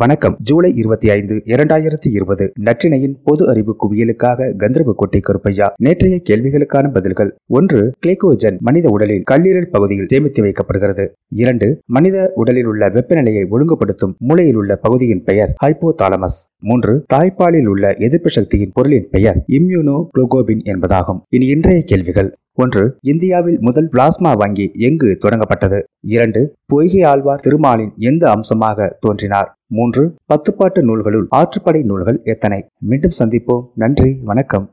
வணக்கம். ஜூலை இருபத்தி ஐந்து இரண்டாயிரத்தி இருபது நற்றினையின் பொது அறிவு குவியலுக்காக கந்தர்வக்கோட்டை கருப்பையா நேற்றைய கேள்விகளுக்கான பதில்கள். ஒன்று கிளைகோஜன் மனித உடலில் கல்லீரல் பகுதியில் சேமித்து வைக்கப்படுகிறது. இரண்டு மனித உடலில் உள்ள வெப்பநிலையை ஒழுங்குபடுத்தும் மூளையில் உள்ள பகுதியின் பெயர் ஹைப்போதாலமஸ். மூன்று தாய்ப்பாலில் உள்ள எதிர்ப்பு சக்தியின் பொருளின் பெயர் இம்யூனோ குளோகோபின் என்பதாகும். இனி இன்றைய கேள்விகள். ஒன்று இந்தியாவில் முதல் பிளாஸ்மா வங்கி எங்கு தொடங்கப்பட்டது? இரண்டு பொய்கை ஆழ்வார் திருமாலின் எந்த அம்சமாக தோன்றினார்? மூன்று பத்துப்பாட்டு நூல்களுள் ஆற்றுப்படை நூல்கள் எத்தனை? மீண்டும் சந்திப்போம். நன்றி வணக்கம்.